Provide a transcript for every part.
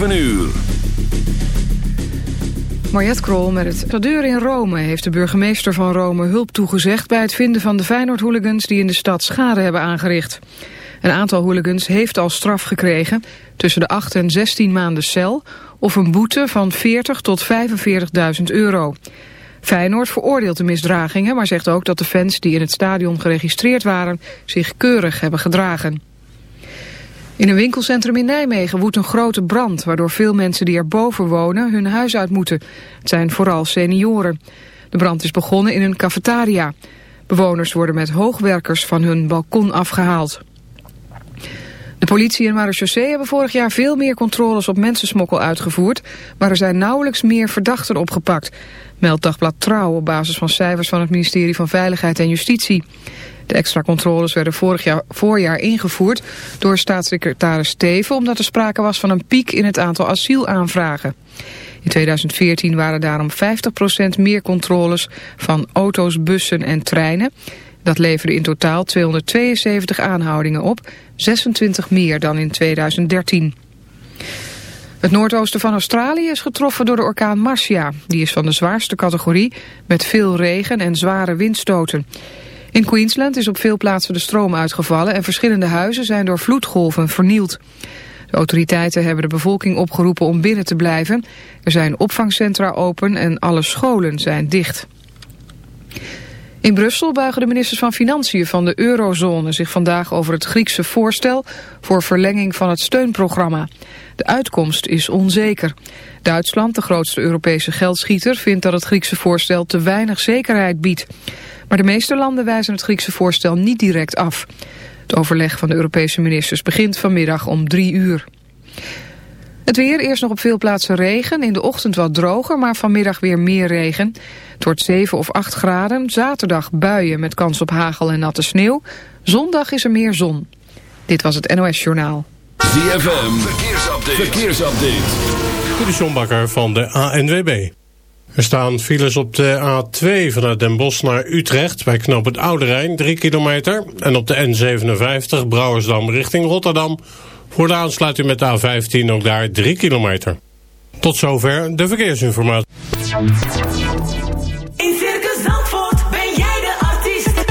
7 uur. Mariette Krol met het. De deur in Rome heeft de burgemeester van Rome hulp toegezegd... bij het vinden van de Feyenoord-hooligans die in de stad schade hebben aangericht. Een aantal hooligans heeft al straf gekregen... tussen de 8 en 16 maanden cel... of een boete van 40 tot 45.000 euro. Feyenoord veroordeelt de misdragingen... maar zegt ook dat de fans die in het stadion geregistreerd waren... zich keurig hebben gedragen. In een winkelcentrum in Nijmegen woedt een grote brand... waardoor veel mensen die erboven wonen hun huis uit moeten. Het zijn vooral senioren. De brand is begonnen in een cafetaria. Bewoners worden met hoogwerkers van hun balkon afgehaald. De politie en marechaussee hebben vorig jaar veel meer controles op mensensmokkel uitgevoerd, maar er zijn nauwelijks meer verdachten opgepakt. Meldt Dagblad Trouw op basis van cijfers van het ministerie van Veiligheid en Justitie. De extra controles werden vorig jaar, voorjaar ingevoerd door staatssecretaris Steven... omdat er sprake was van een piek in het aantal asielaanvragen. In 2014 waren daarom 50% meer controles van auto's, bussen en treinen. Dat leverde in totaal 272 aanhoudingen op, 26 meer dan in 2013. Het noordoosten van Australië is getroffen door de orkaan Marcia. Die is van de zwaarste categorie met veel regen en zware windstoten. In Queensland is op veel plaatsen de stroom uitgevallen en verschillende huizen zijn door vloedgolven vernield. De autoriteiten hebben de bevolking opgeroepen om binnen te blijven. Er zijn opvangcentra open en alle scholen zijn dicht. In Brussel buigen de ministers van Financiën van de eurozone zich vandaag over het Griekse voorstel voor verlenging van het steunprogramma. De uitkomst is onzeker. Duitsland, de grootste Europese geldschieter, vindt dat het Griekse voorstel te weinig zekerheid biedt. Maar de meeste landen wijzen het Griekse voorstel niet direct af. Het overleg van de Europese ministers begint vanmiddag om drie uur. Het weer, eerst nog op veel plaatsen regen. In de ochtend wat droger, maar vanmiddag weer meer regen. Het wordt 7 of 8 graden. Zaterdag buien met kans op hagel en natte sneeuw. Zondag is er meer zon. Dit was het NOS Journaal. ZFM, verkeersupdate. verkeersupdate. De Sjombakker van de ANWB. Er staan files op de A2 vanuit Den Bosch naar Utrecht... bij knoop het Oude Rijn, 3 kilometer. En op de N57 Brouwersdam richting Rotterdam... voor de aansluiting met de A15 ook daar 3 kilometer. Tot zover de verkeersinformatie. In Circus Zandvoort ben jij de artiest.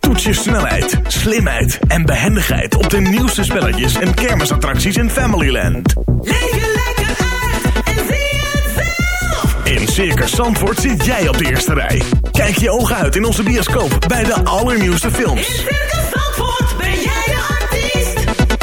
Toets je snelheid, slimheid en behendigheid... op de nieuwste spelletjes en kermisattracties in Familyland. Leef je lekker uit en zie het zelf. In Circus Zandvoort zit jij op de eerste rij. Kijk je ogen uit in onze bioscoop bij de allernieuwste In films. Circus Zandvoort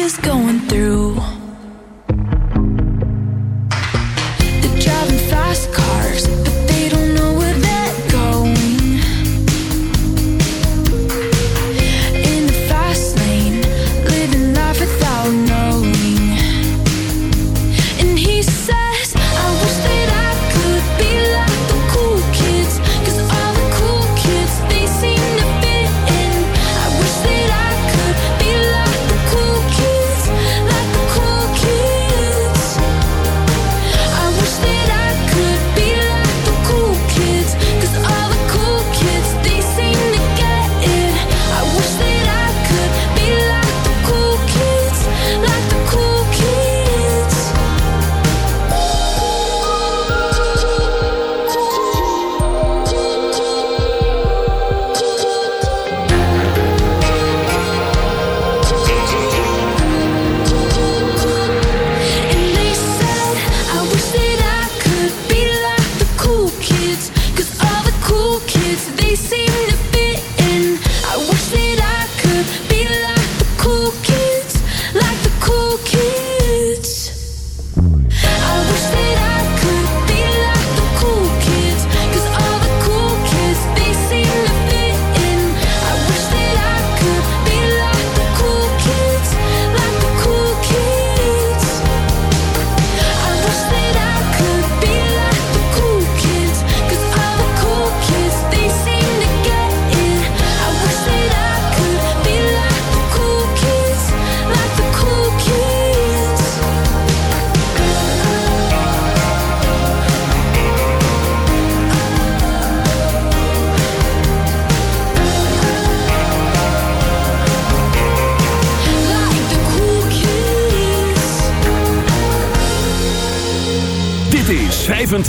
is going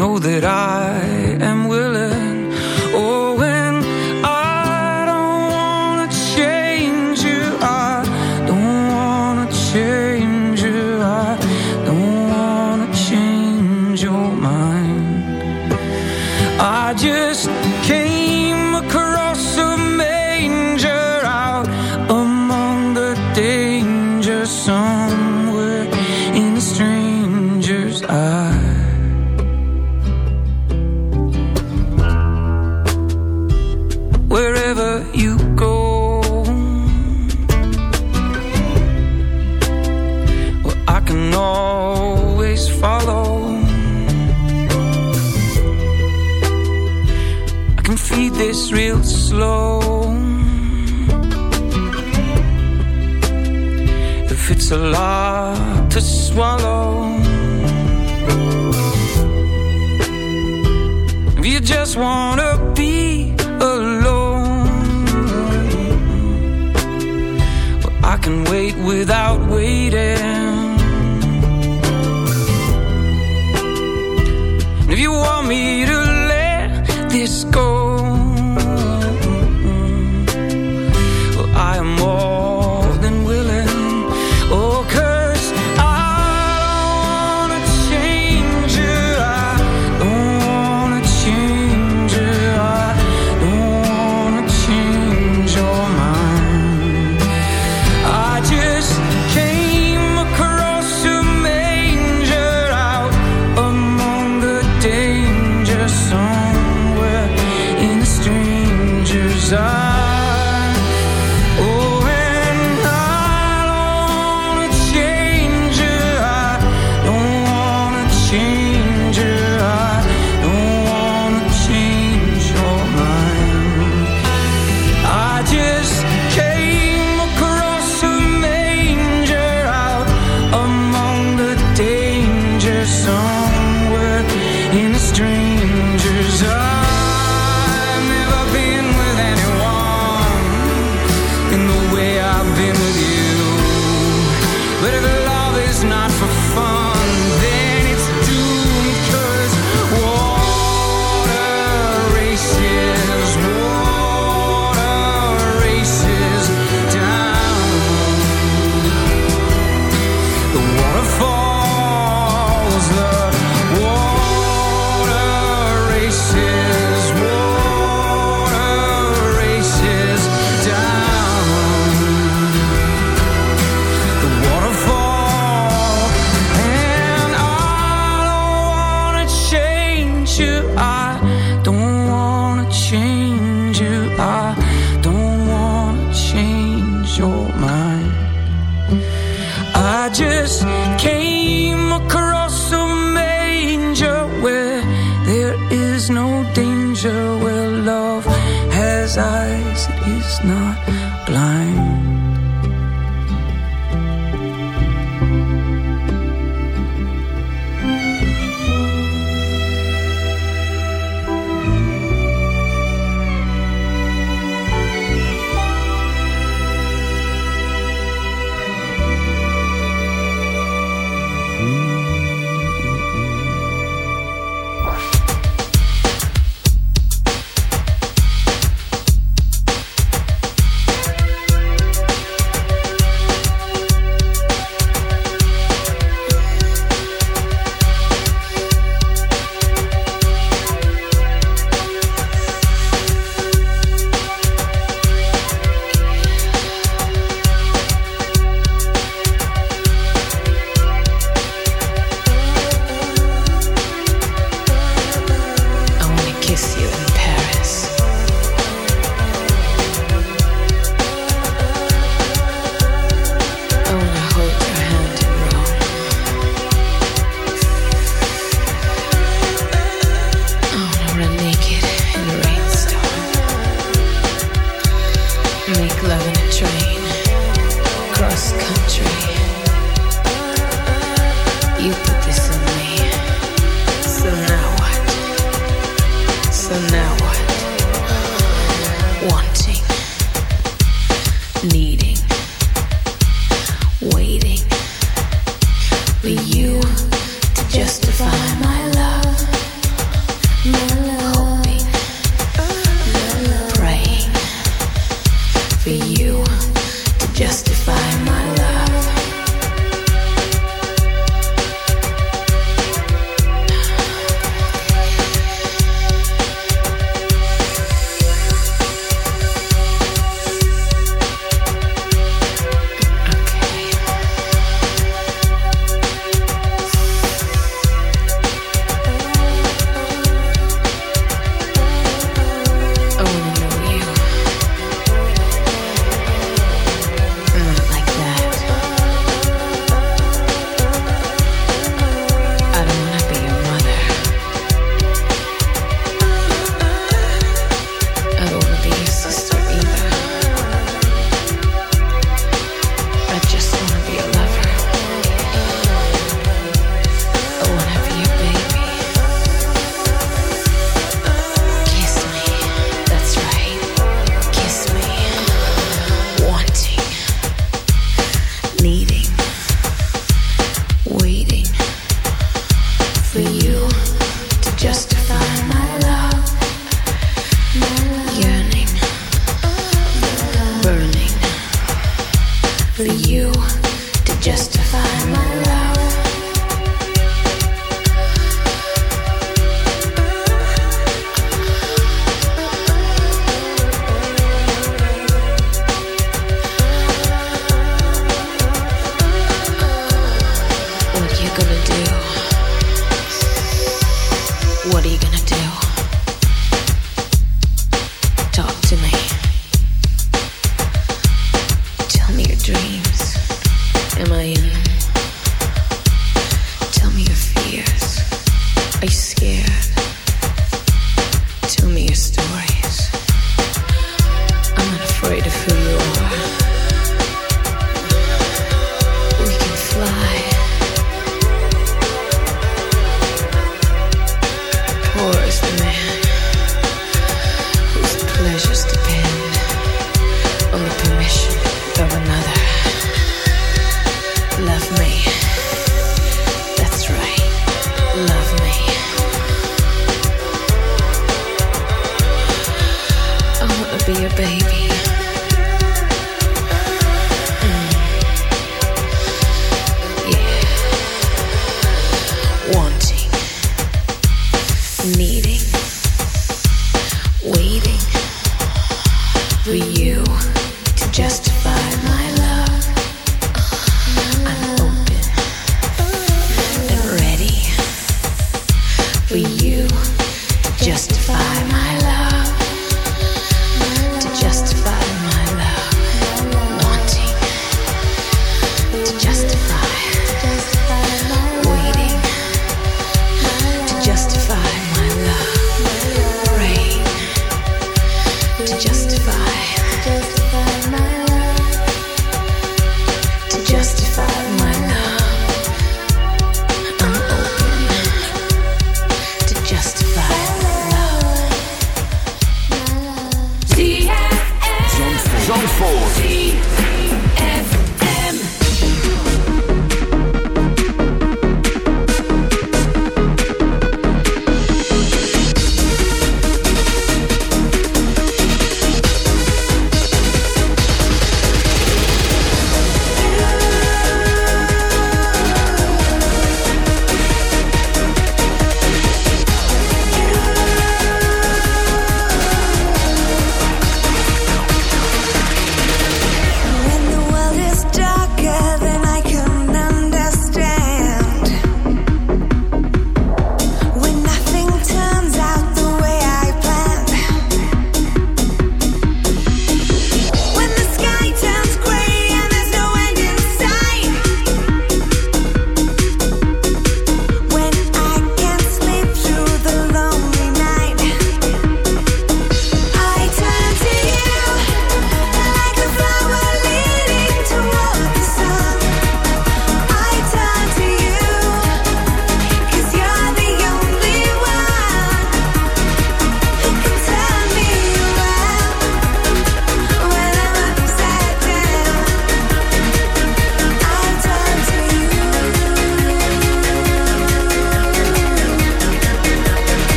know that I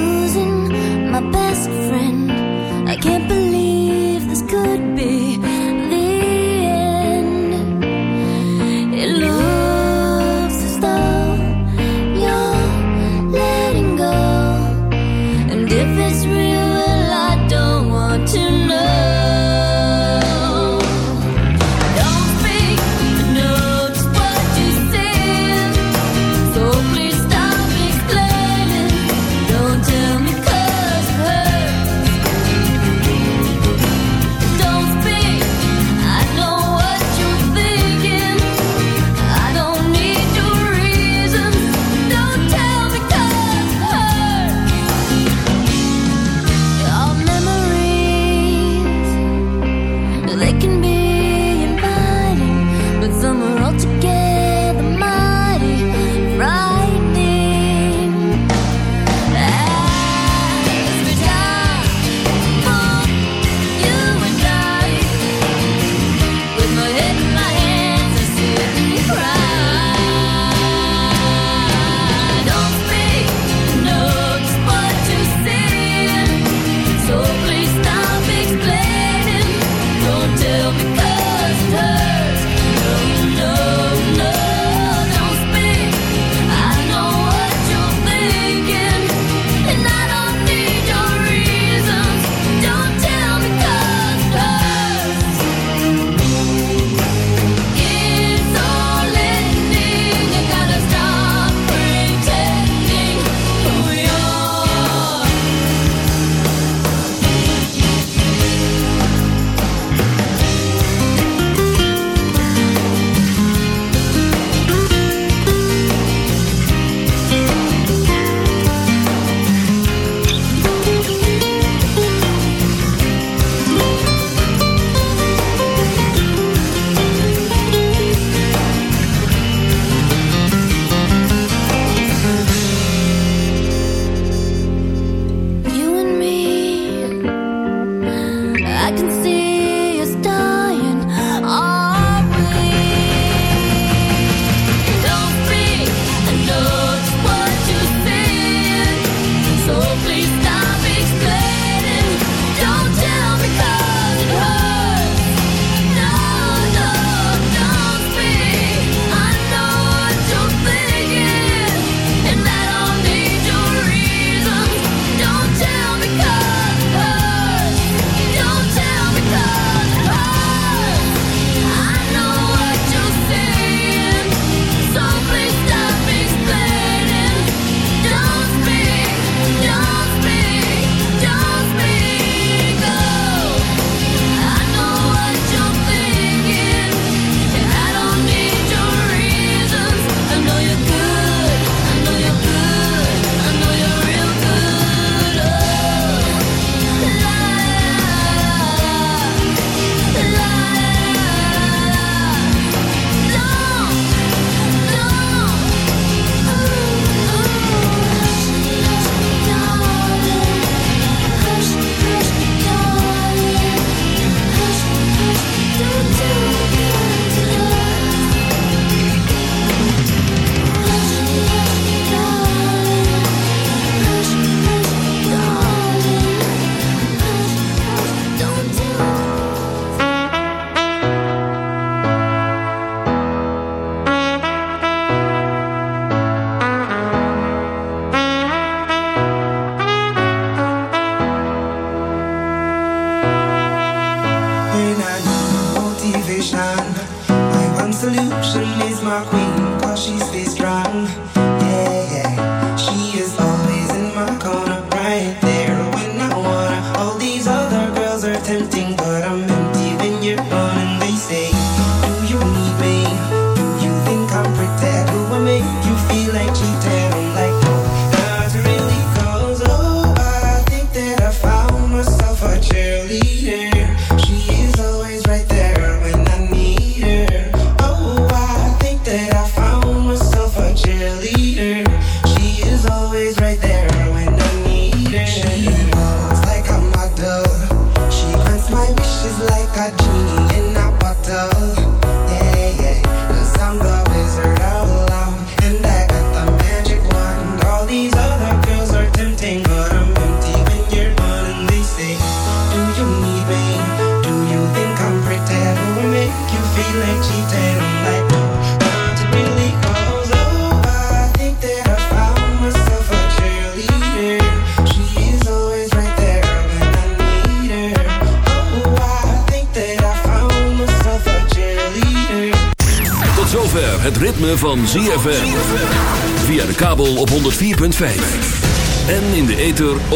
losing my best friend. I can't believe